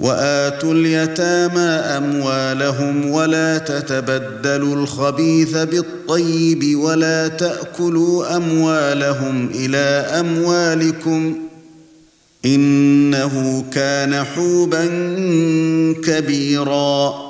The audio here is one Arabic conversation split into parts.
وآتوا اليتامى أموالهم ولا تتبدلوا الخبيث بالطيب ولا تأكلوا أموالهم إلى أموالكم إنه كان حوبا كبيرا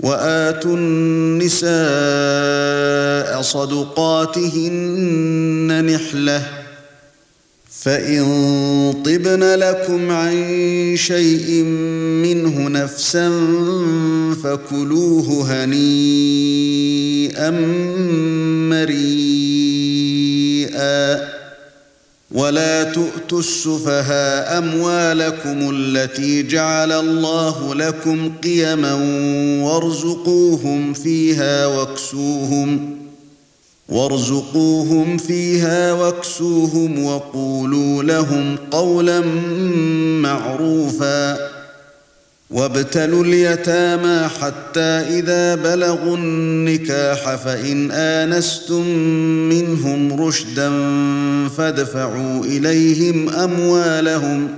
وآتوا النساء صدقاتهن نحلة فإن طبن لكم عن شيء منه نفسا فكلوه هنيئا مريئا ولا تؤتوا السفهاء أموالكم التي جعل الله لكم قيما وارزقوهم فيها واكسوهم وارزقوهم فيها واكسوهم وقولوا لهم قولا معروفا وابتلوا اليتامى حتى إذا بلغوا النكاح فإن آنستم منهم رشدا فادفعوا إليهم أموالهم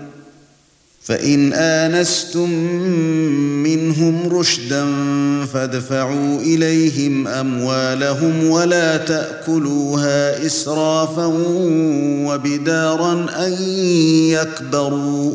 فإن آنستم منهم رشدا فادفعوا إليهم أموالهم ولا تأكلوها إسرافا وبدارا أن يكبروا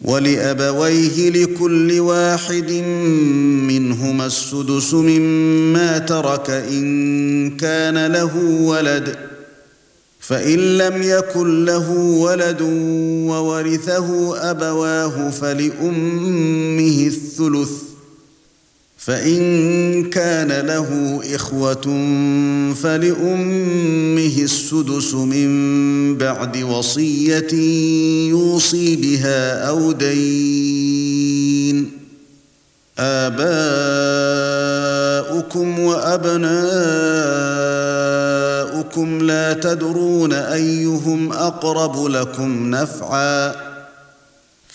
ولأبويه لكل واحد منهما السدس مما ترك إن كان له ولد فإن لم يكن له ولد وورثه أبواه فلأمه الثلث. فإن كان له إخوة فلأمه السدس من بعد وصية يوصي بها أو دين. آباؤكم وأبناؤكم لا تدرون أيهم أقرب لكم نفعا.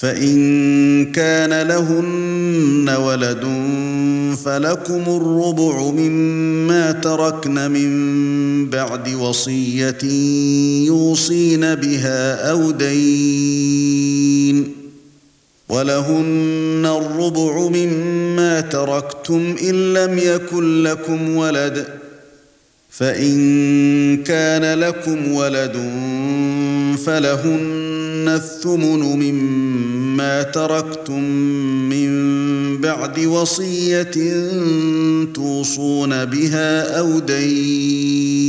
فإن كان لهن ولد فلكم الربع مما تركن من بعد وصية يوصين بها أو دين ولهن الربع مما تركتم إن لم يكن لكم ولد فإن كان لكم ولد فلهن الثمن مما تركتم من بعد وصية توصون بها أو دين.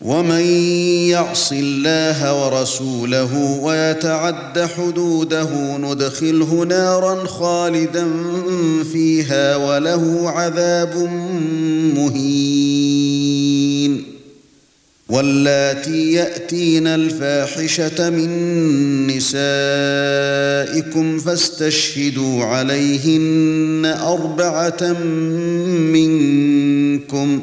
ومن يعص الله ورسوله ويتعد حدوده ندخله نارا خالدا فيها وله عذاب مهين واللاتي ياتين الفاحشه من نسائكم فاستشهدوا عليهن اربعه منكم ۖ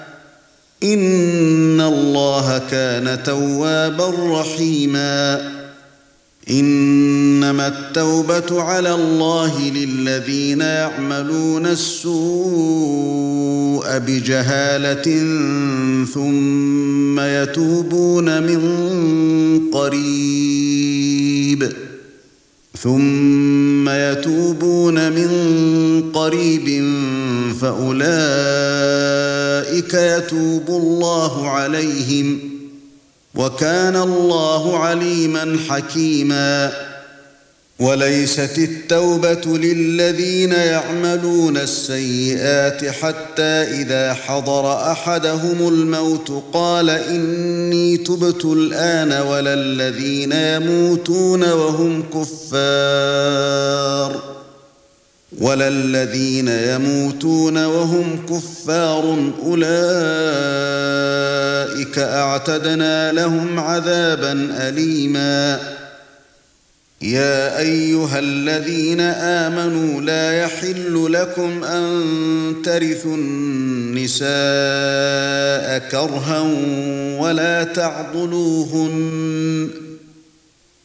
ان الله كان توابا رحيما. انما التوبه على الله للذين يعملون السوء بجهاله ثم يتوبون من قريب. ثم يتوبون من قريب فاولئك يتوب الله عليهم وكان الله عليما حكيما. وليست التوبة للذين يعملون السيئات حتى إذا حضر أحدهم الموت قال إني تبت الآن ولا الذين يموتون وهم كفار. ولا الذين يموتون وهم كفار أولئك أعتدنا لهم عذابا اليما. يا أيها الذين آمنوا لا يحل لكم أن ترثوا النساء كرها ولا تعضلوهن.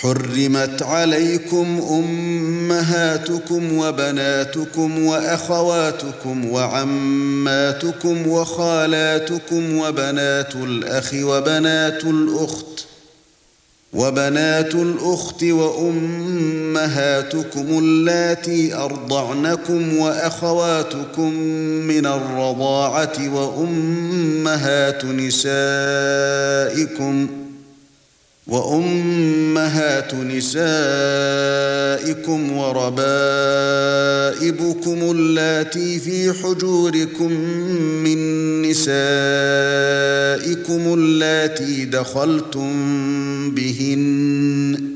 حرمت عليكم أمهاتكم وبناتكم وأخواتكم وعماتكم وخالاتكم وبنات الأخ وبنات الأخت وبنات الأخت وأمهاتكم اللاتي أرضعنكم وأخواتكم من الرضاعة وأمهات نسائكم وأمهات نسائكم وربائبكم اللاتي في حجوركم من نسائكم اللاتي دخلتم بهن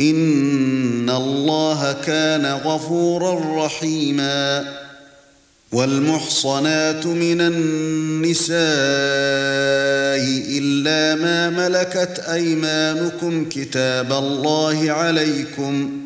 ان الله كان غفورا رحيما والمحصنات من النساء الا ما ملكت ايمانكم كتاب الله عليكم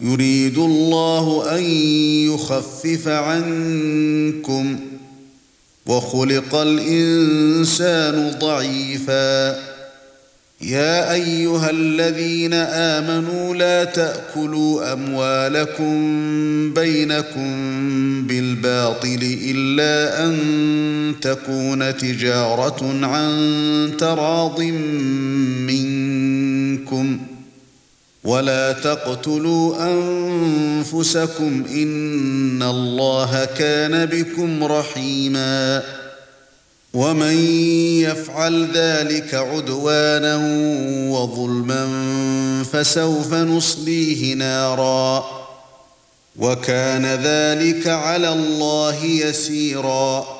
يريد الله أن يخفف عنكم وخلق الإنسان ضعيفا. يا أيها الذين آمنوا لا تأكلوا أموالكم بينكم بالباطل إلا أن تكون تجارة عن تراض منكم. ولا تقتلوا انفسكم ان الله كان بكم رحيما ومن يفعل ذلك عدوانا وظلما فسوف نصليه نارا وكان ذلك على الله يسيرا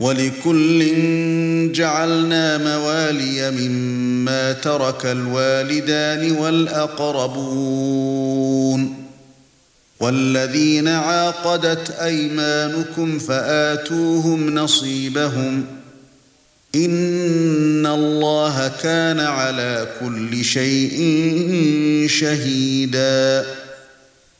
ولكل جعلنا موالي مما ترك الوالدان والأقربون. والذين عاقدت أيمانكم فآتوهم نصيبهم. إن الله كان على كل شيء شهيدا.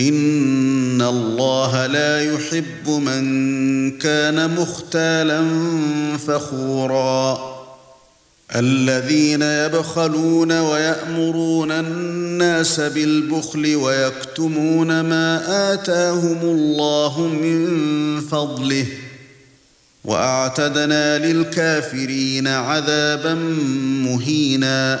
ان الله لا يحب من كان مختالا فخورا الذين يبخلون ويأمرون الناس بالبخل ويكتمون ما آتاهم الله من فضله واعتدنا للكافرين عذابا مهينا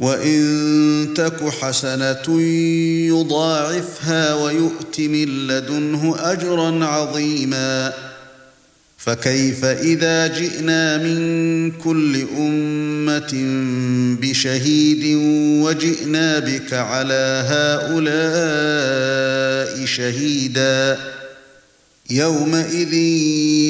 وإن تك حسنة يضاعفها ويؤت من لدنه أجرا عظيما فكيف إذا جئنا من كل أمة بشهيد وجئنا بك على هؤلاء شهيدا يومئذ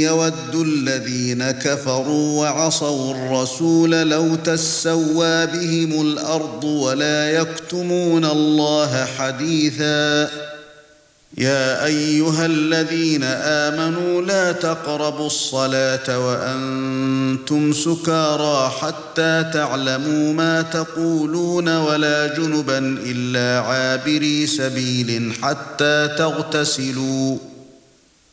يود الذين كفروا وعصوا الرسول لو تسوى بهم الأرض ولا يكتمون الله حديثا. يا أيها الذين آمنوا لا تقربوا الصلاة وأنتم سكارى حتى تعلموا ما تقولون ولا جنبا إلا عابري سبيل حتى تغتسلوا.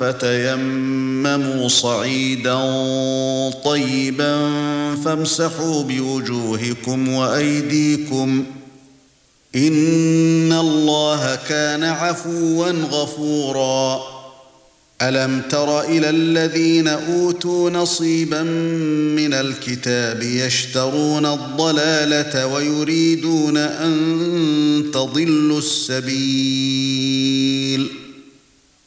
فتيمموا صعيدا طيبا فامسحوا بوجوهكم وأيديكم إن الله كان عفوا غفورا. ألم تر إلى الذين أوتوا نصيبا من الكتاب يشترون الضلالة ويريدون أن تضلوا السبيل؟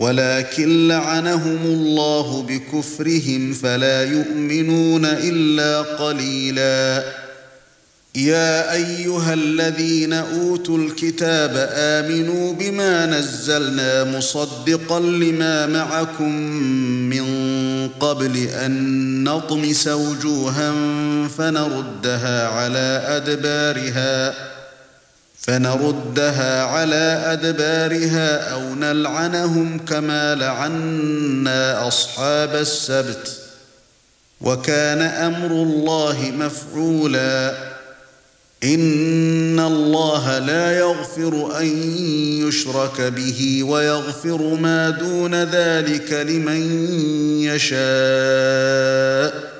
ولكن لعنهم الله بكفرهم فلا يؤمنون إلا قليلا. يا أيها الذين أوتوا الكتاب آمنوا بما نزلنا مصدقا لما معكم من قبل أن نطمس وجوها فنردها على أدبارها فنردها على أدبارها أو نلعنهم كما لعنا أصحاب السبت. وكان أمر الله مفعولا. إن الله لا يغفر أن يشرك به ويغفر ما دون ذلك لمن يشاء.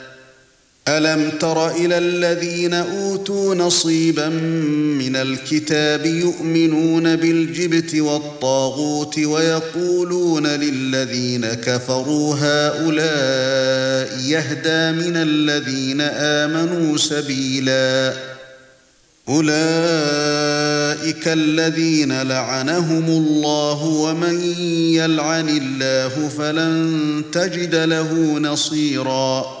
ألم تر إلى الذين أوتوا نصيبا من الكتاب يؤمنون بالجبت والطاغوت ويقولون للذين كفروا هؤلاء يهدى من الذين آمنوا سبيلا أولئك الذين لعنهم الله ومن يلعن الله فلن تجد له نصيرا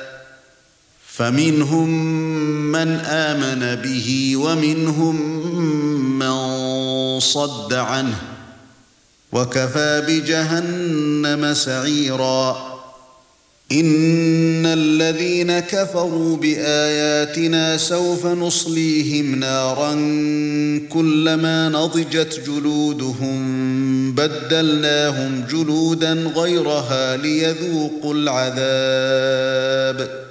فَمِنْهُم مَّنْ آمَنَ بِهِ وَمِنْهُم مَّن صَدَّ عَنْهُ وَكَفَى بِجَهَنَّمَ سَعِيرًا. إِنَّ الَّذِينَ كَفَرُوا بِآيَاتِنَا سَوْفَ نُصْلِيهِمْ نَارًا كُلَّمَا نَضِجَتْ جُلُودُهُم بَدَّلْنَاهُمْ جُلُودًا غَيْرَهَا لِيَذُوقُوا الْعَذَابَ.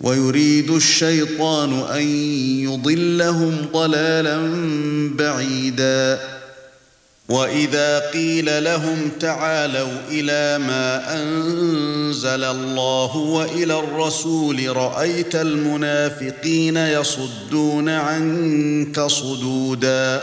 ويريد الشيطان أن يضلهم ضلالا بعيدا. وإذا قيل لهم تعالوا إلى ما أنزل الله وإلى الرسول رأيت المنافقين يصدون عنك صدودا.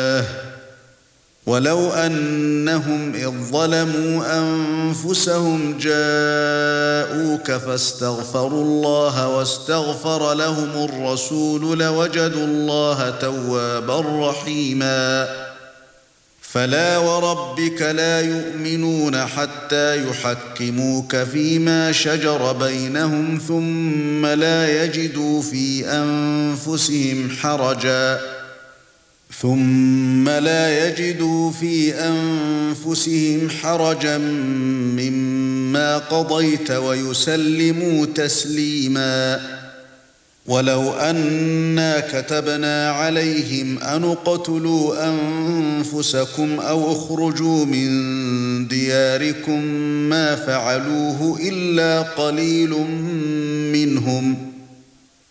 ولو أنهم إذ ظلموا أنفسهم جاءوك فاستغفروا الله واستغفر لهم الرسول لوجدوا الله توابا رحيما. فلا وربك لا يؤمنون حتى يحكموك فيما شجر بينهم ثم لا يجدوا في أنفسهم حرجا. ثُمَّ لَا يَجِدُوا فِي أَنفُسِهِمْ حَرَجًا مِّمَّا قَضَيْتَ وَيُسَلِّمُوا تَسْلِيمًا. وَلَوْ أَنَّا كَتَبْنَا عَلَيْهِمْ أَنِ اقْتُلُوا أَنفُسَكُمْ أَوْ اخْرُجُوا مِن دِيَارِكُمْ مَا فَعَلُوهُ إِلَّا قَلِيلٌ مِّنْهُمْ ۖ.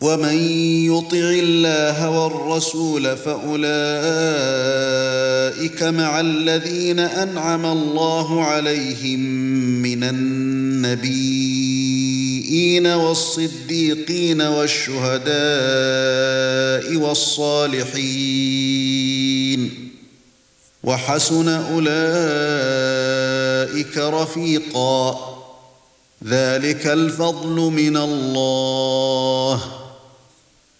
ومن يطع الله والرسول فأولئك مع الذين أنعم الله عليهم من النبيين والصديقين والشهداء والصالحين وحسن أولئك رفيقا ذلك الفضل من الله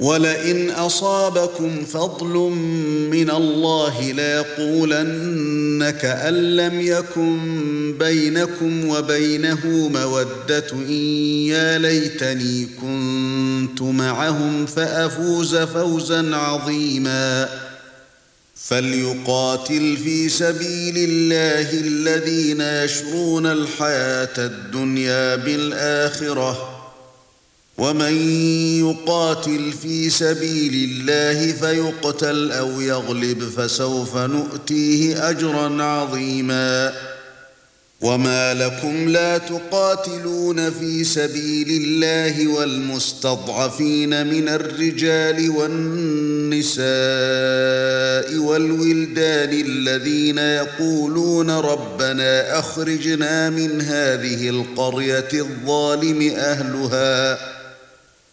ولئن أصابكم فضل من الله ليقولن كأن لم يكن بينكم وبينه مودة إن يا ليتني كنت معهم فأفوز فوزا عظيما. فليقاتل في سبيل الله الذين يشرون الحياة الدنيا بالآخرة. ومن يقاتل في سبيل الله فيقتل أو يغلب فسوف نؤتيه أجرا عظيما. وما لكم لا تقاتلون في سبيل الله والمستضعفين من الرجال والنساء والولدان الذين يقولون ربنا أخرجنا من هذه القرية الظالم أهلها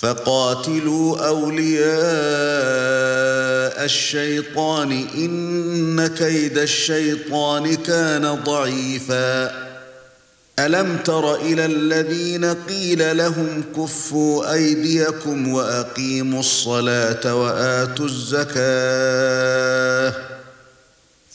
فقاتلوا أولياء الشيطان إن كيد الشيطان كان ضعيفا. ألم تر إلى الذين قيل لهم كفوا أيديكم وأقيموا الصلاة وآتوا الزكاة؟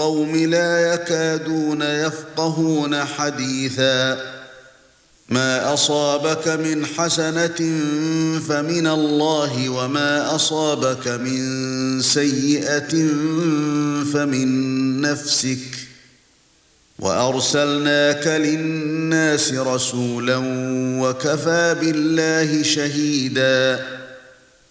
القوم لا يكادون يفقهون حديثا. ما أصابك من حسنة فمن الله وما أصابك من سيئة فمن نفسك. وأرسلناك للناس رسولا وكفى بالله شهيدا.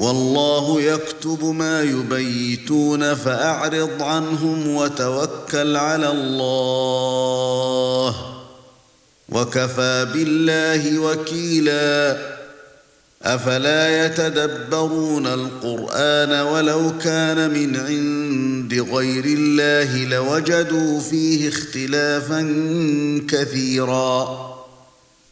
والله يكتب ما يبيتون فأعرض عنهم وتوكل على الله وكفى بالله وكيلا أفلا يتدبرون القرآن ولو كان من عند غير الله لوجدوا فيه اختلافا كثيرا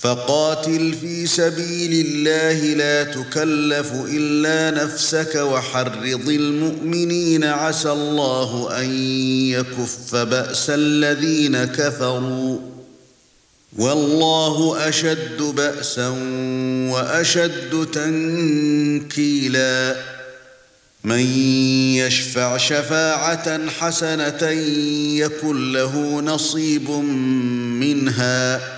فقاتل في سبيل الله لا تكلف إلا نفسك وحرض المؤمنين عسى الله أن يكف بأس الذين كفروا والله أشد بأسا وأشد تنكيلا من يشفع شفاعة حسنة يكن له نصيب منها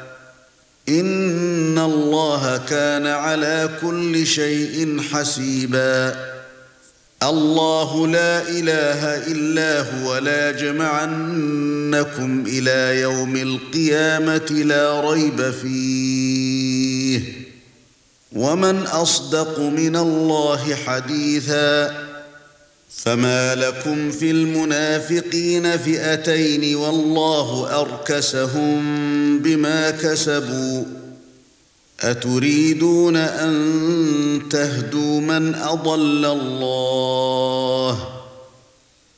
ان الله كان على كل شيء حسيبا. الله لا اله الا هو لا جمعنكم إلى يوم القيامه لا ريب فيه. ومن اصدق من الله حديثا فما لكم في المنافقين فئتين والله اركسهم بما كسبوا اتريدون ان تهدوا من اضل الله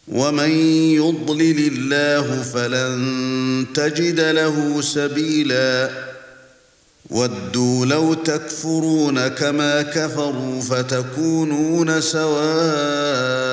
ومن يضلل الله فلن تجد له سبيلا ودوا لو تكفرون كما كفروا فتكونون سواء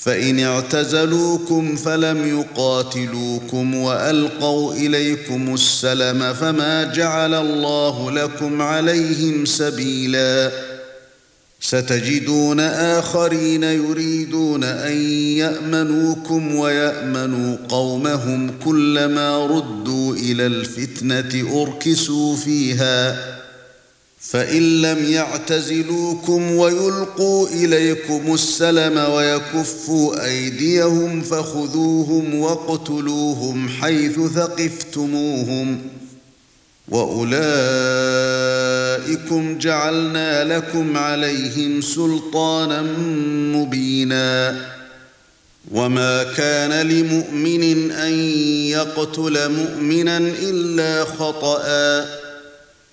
فإن اعتزلوكم فلم يقاتلوكم وألقوا إليكم السلم فما جعل الله لكم عليهم سبيلا. ستجدون آخرين يريدون أن يأمنوكم ويأمنوا قومهم كلما ردوا إلى الفتنة أركسوا فيها. فإن لم يعتزلوكم ويلقوا إليكم السلم ويكفوا أيديهم فخذوهم واقتلوهم حيث ثقفتموهم وأولئكم جعلنا لكم عليهم سلطانا مبينا وما كان لمؤمن أن يقتل مؤمنا إلا خطأ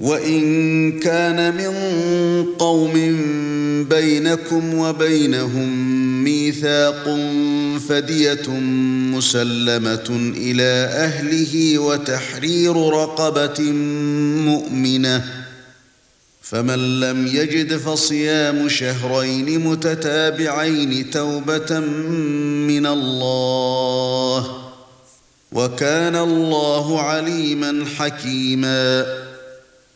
وَإِن كَانَ مِن قَوْمٍ بَيْنَكُمْ وَبَيْنَهُم مِّيثَاقٌ فَدِيَةٌ مُسَلَّمَةٌ إِلَى أَهْلِهِ وَتَحْرِيرُ رَقَبَةٍ مُؤْمِنَةٍ فمن لم يجد فصيام شهرين متتابعين توبه من الله وكان الله عليما حكيما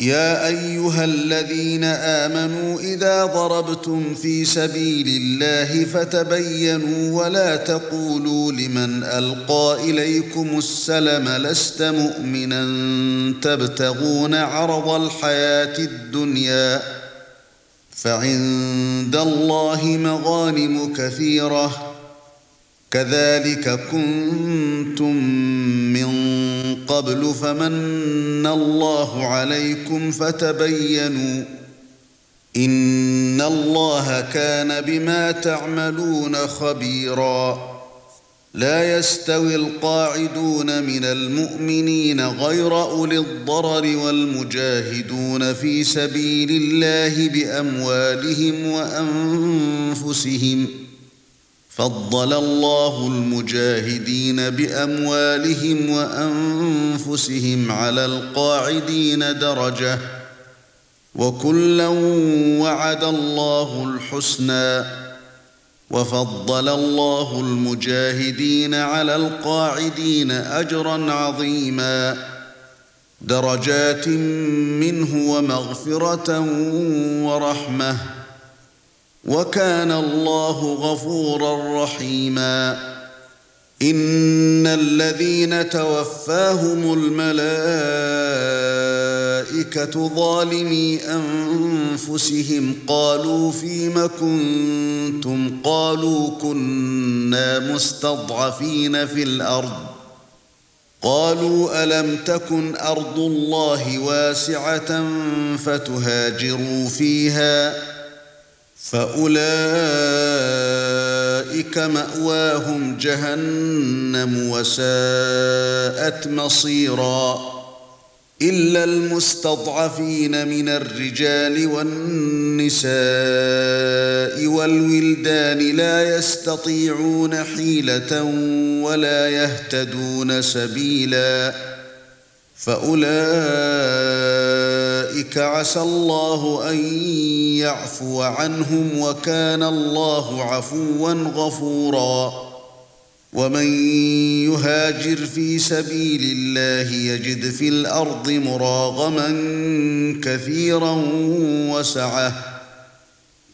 يا أيها الذين آمنوا إذا ضربتم في سبيل الله فتبينوا ولا تقولوا لمن ألقى إليكم السلم لست مؤمنا تبتغون عرض الحياة الدنيا فعند الله مغانم كثيرة كذلك كنتم من قبل فمن الله عليكم فتبينوا إن الله كان بما تعملون خبيرا لا يستوي القاعدون من المؤمنين غير أولي الضرر والمجاهدون في سبيل الله بأموالهم وأنفسهم فضل الله المجاهدين بأموالهم وأنفسهم على القاعدين درجة. وكلا وعد الله الحسنى. وفضل الله المجاهدين على القاعدين أجرا عظيما. درجات منه ومغفرة ورحمة. وكان الله غفورا رحيما. إن الذين توفاهم الملائكة ظالمي أنفسهم. قالوا فيم كنتم؟ قالوا كنا مستضعفين في الأرض. قالوا ألم تكن أرض الله واسعة فتهاجروا فيها؟ فأولئك مأواهم جهنم وساءت مصيرا إلا المستضعفين من الرجال والنساء والولدان لا يستطيعون حيلة ولا يهتدون سبيلا فاولئك عسى الله ان يعفو عنهم وكان الله عفوا غفورا. ومن يهاجر في سبيل الله يجد في الأرض مراغما كثيرا وسعه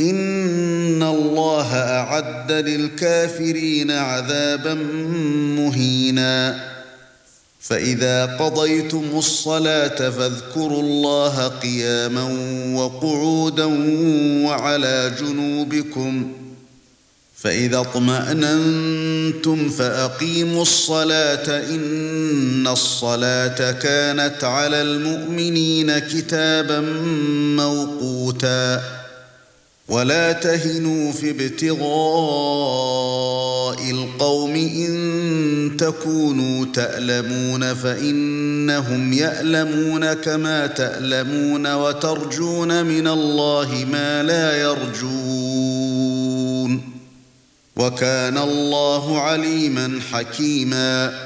ان الله اعد للكافرين عذابا مهينا. فاذا قضيتم الصلاه فاذكروا الله قياما وقعودا وعلى جنوبكم. فاذا اطمأننتم فاقيموا الصلاه ان الصلاه كانت على المؤمنين كتابا موقوتا. ولا تهنوا في ابتغاء القوم إن تكونوا تألمون فإنهم يألمون كما تألمون وترجون من الله ما لا يرجون. وكان الله عليما حكيما.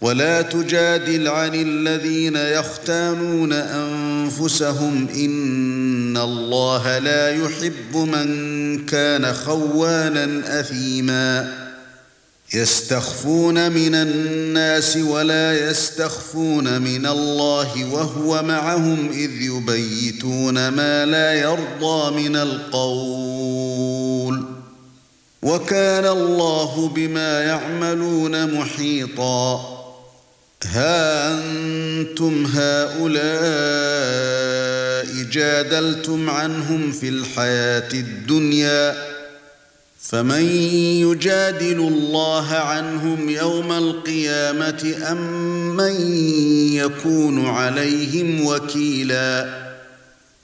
ولا تجادل عن الذين يختانون أنفسهم إن الله لا يحب من كان خوانا أثيما. يستخفون من الناس ولا يستخفون من الله وهو معهم إذ يبيتون ما لا يرضى من القول. وكان الله بما يعملون محيطا. ها أنتم هؤلاء جادلتم عنهم في الحياة الدنيا فمن يجادل الله عنهم يوم القيامة أم من يكون عليهم وكيلا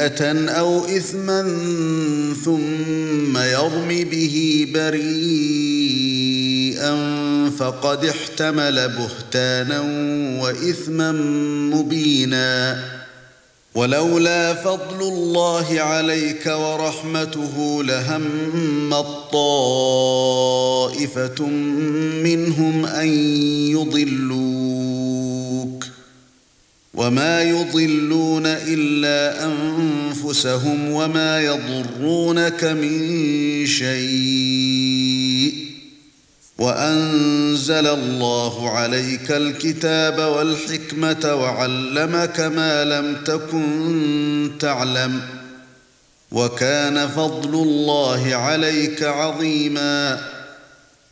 خطيئه أو اثما ثم يرم به بريئا فقد احتمل بهتانا واثما مبينا. ولولا فضل الله عليك ورحمته لهم الطائفة منهم أن يضلوك وما يضلون إلا أنفسهم وما يضرونك من شيء وأنزل الله عليك الكتاب والحكمة وعلمك ما لم تكن تعلم وكان فضل الله عليك عظيما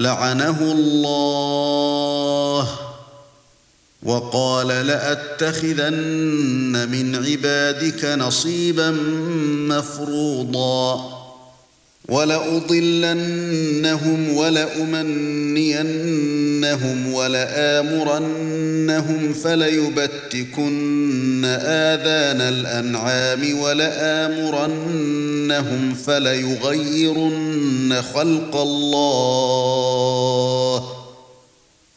لعنه الله وقال لأتخذن من عبادك نصيبا مفروضا. ولأضلنهم ولأمنينهم ولآمرنهم فليبتكن آذان الأنعام ولآمرنهم فليغيرن خلق الله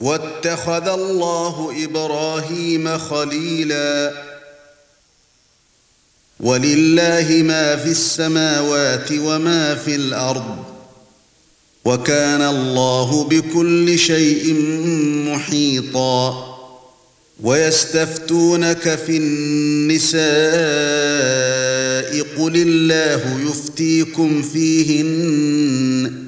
واتخذ الله إبراهيم خليلا. ولله ما في السماوات وما في الأرض. وكان الله بكل شيء محيطا. ويستفتونك في النساء قل الله يفتيكم فيهن.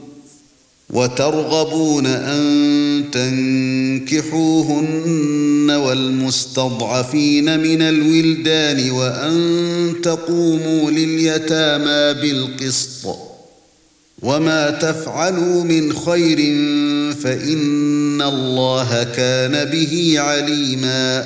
وترغبون أن تنكحوهن والمستضعفين من الولدان وأن تقوموا لليتامى بالقسط وما تفعلوا من خير فإن الله كان به عليما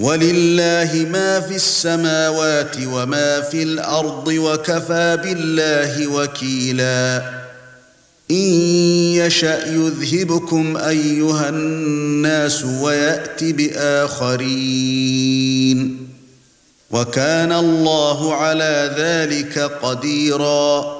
ولله ما في السماوات وما في الأرض وكفى بالله وكيلا. إن يشأ يذهبكم أيها الناس ويات بآخرين. وكان الله على ذلك قديرا.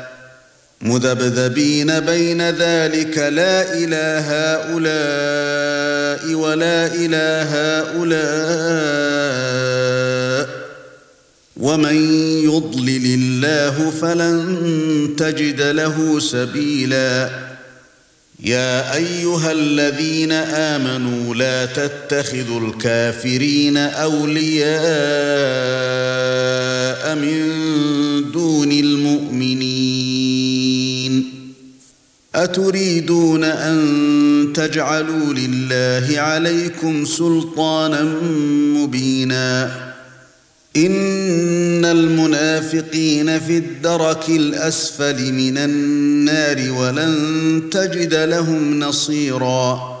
مذبذبين بين ذلك لا إله هؤلاء ولا إله هؤلاء ومن يضلل الله فلن تجد له سبيلا. يا أيها الذين آمنوا لا تتخذوا الكافرين أولياء من دون المؤمنين. أتريدون أن تجعلوا لله عليكم سلطانا مبينا إن المنافقين في الدرك الأسفل من النار ولن تجد لهم نصيرا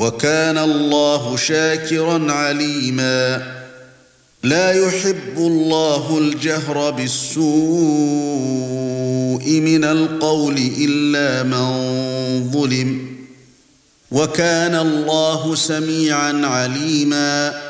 وكان الله شاكرا عليما. لا يحب الله الجهر بالسوء من القول إلا من ظلم. وكان الله سميعا عليما.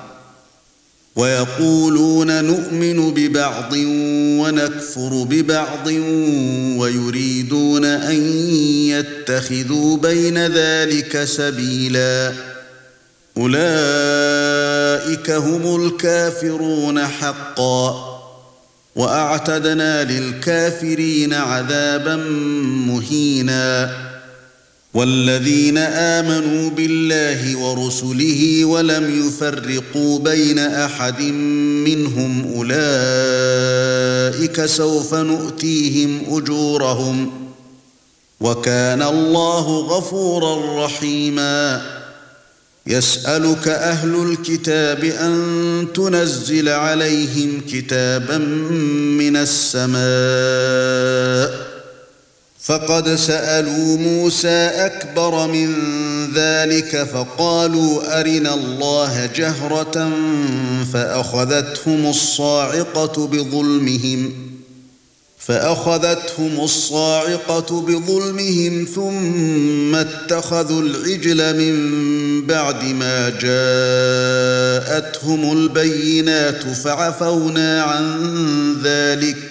ويقولون نؤمن ببعض ونكفر ببعض ويريدون أن يتخذوا بين ذلك سبيلا. أولئك هم الكافرون حقا. وأعتدنا للكافرين عذابا مهينا. والذين آمنوا بالله ورسله ولم يفرقوا بين أحد منهم أولئك سوف نؤتيهم أجورهم وكان الله غفورا رحيما. يسألك أهل الكتاب أن تنزل عليهم كتابا من السماء فقد سألوا موسى أكبر من ذلك فقالوا أرنا الله جهرة فأخذتهم الصاعقة بظلمهم فأخذتهم الصاعقة بظلمهم ثم اتخذوا العجل من بعد ما جاءتهم البينات فعفونا عن ذلك.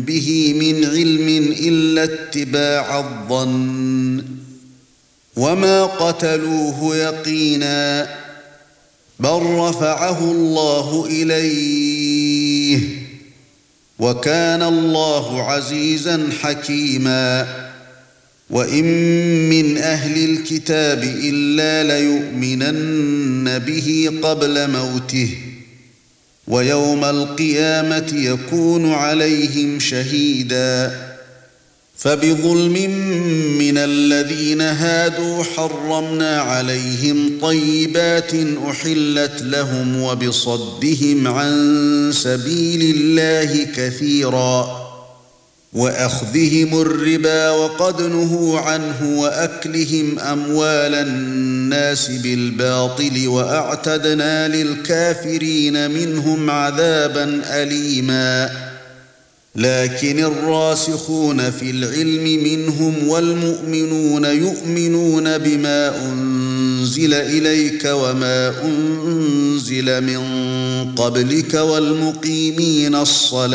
به من علم إلا اتباع الظن. وما قتلوه يقينا بل رفعه الله إليه. وكان الله عزيزا حكيما. وإن من أهل الكتاب إلا ليؤمنن به قبل موته. ويوم القيامة يكون عليهم شهيدا. فبظلم من الذين هادوا حرمنا عليهم طيبات أحلت لهم وبصدهم عن سبيل الله كثيرا. وأخذهم الربا وقد نهوا عنه وأكلهم أموال الناس بالباطل وأعتدنا للكافرين منهم عذابا أليما. لكن الراسخون في العلم منهم والمؤمنون يؤمنون بما أنزل إليك وما أنزل من قبلك والمقيمين الصلاة.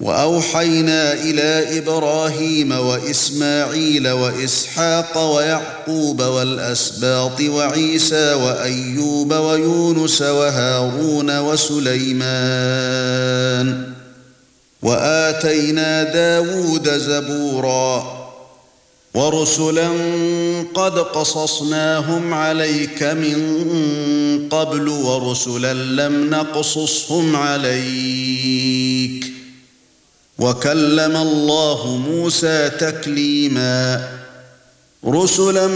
وأوحينا إلى إبراهيم وإسماعيل وإسحاق ويعقوب والأسباط وعيسى وأيوب ويونس وهارون وسليمان وآتينا داود زبورا ورسلا قد قصصناهم عليك من قبل ورسلا لم نقصصهم عليك وكلم الله موسى تكليما رسلا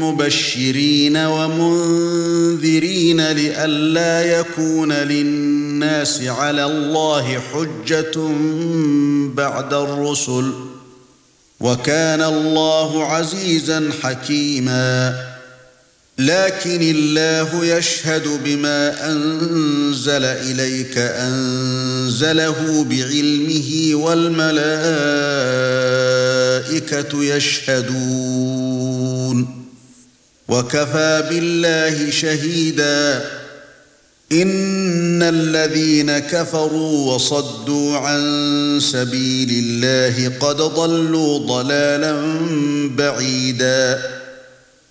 مبشرين ومنذرين لئلا يكون للناس على الله حجة بعد الرسل وكان الله عزيزا حكيما لكن الله يشهد بما أنزل إليك أنزله بعلمه والملائكة يشهدون. وكفى بالله شهيدا. إن الذين كفروا وصدوا عن سبيل الله قد ضلوا ضلالا بعيدا.